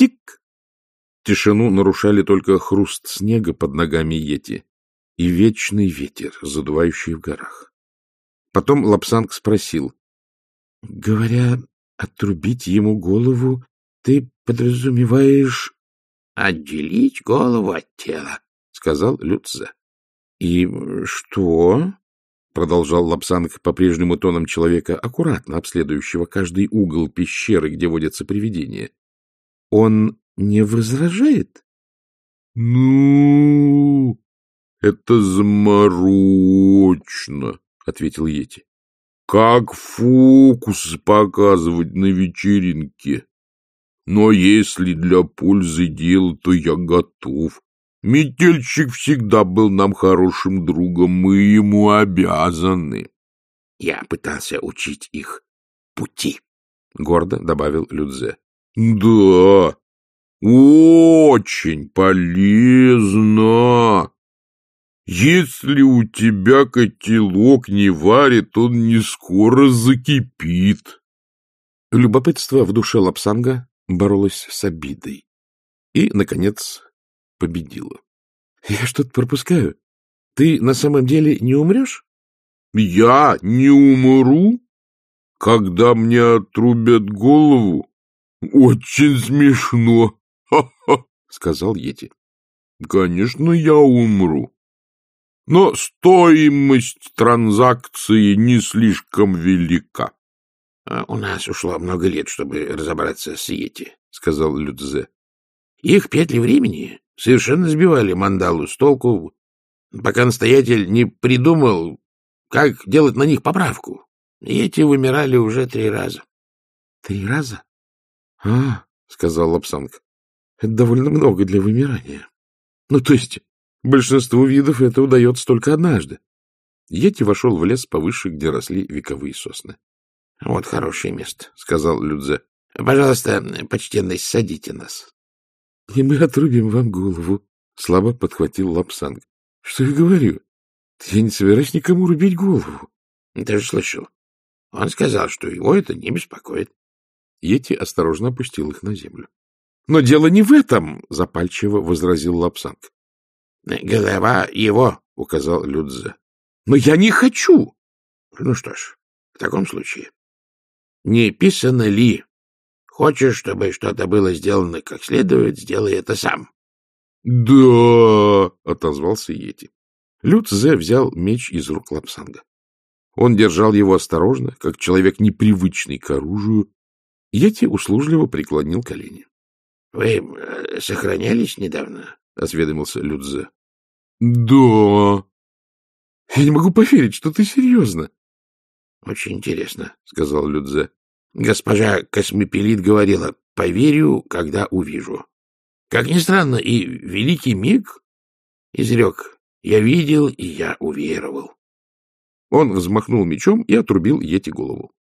Тик! Тишину нарушали только хруст снега под ногами Йети и вечный ветер, задувающий в горах. Потом Лапсанг спросил. — Говоря, отрубить ему голову, ты подразумеваешь... — Отделить голову от тела, — сказал Люцзе. — И что? — продолжал Лапсанг по-прежнему тоном человека, аккуратно обследующего каждый угол пещеры, где водятся привидения. — Он не возражает? — Ну, это заморочно, — ответил Йети. — Как фокус показывать на вечеринке. Но если для пользы дела, то я готов. Метельщик всегда был нам хорошим другом, мы ему обязаны. Я пытался учить их пути, — гордо добавил Людзе. — Да, очень полезно. Если у тебя котелок не варит, он не скоро закипит. Любопытство в душе Лапсанга боролось с обидой. И, наконец, победила. — Я что-то пропускаю. Ты на самом деле не умрешь? — Я не умру? Когда мне отрубят голову? Очень смешно, ха-ха, — сказал Йети. — Конечно, я умру. Но стоимость транзакции не слишком велика. — У нас ушло много лет, чтобы разобраться с Йети, — сказал Людзе. — Их петли времени совершенно сбивали мандалу с толку, пока настоятель не придумал, как делать на них поправку. И эти вымирали уже три раза. — Три раза? — А, — сказал Лапсанг, — это довольно много для вымирания. Ну, то есть, большинству видов это удается только однажды. Йети вошел в лес повыше, где росли вековые сосны. — Вот хорошее место, — сказал Людзе. — Пожалуйста, почтенность, садите нас. — И мы отрубим вам голову, — слабо подхватил Лапсанг. — Что я говорю? Я не собираюсь никому рубить голову. — Ты же слышал. Он сказал, что его это не беспокоит. Йети осторожно опустил их на землю. — Но дело не в этом, — запальчиво возразил Лапсанг. — Голова его, — указал Люцзе. — Но я не хочу. — Ну что ж, в таком случае. Не писано ли Хочешь, чтобы что-то было сделано как следует, сделай это сам. — Да, — отозвался Йети. Люцзе взял меч из рук Лапсанга. Он держал его осторожно, как человек непривычный к оружию. Йети услужливо преклонил колени. — Вы э, сохранялись недавно? — осведомился Людзе. — Да. — Я не могу поверить, что ты серьезно. — Очень интересно, — сказал Людзе. Госпожа Космопелит говорила, поверю, когда увижу. Как ни странно, и великий миг изрек, я видел, и я уверовал. Он взмахнул мечом и отрубил Йети голову.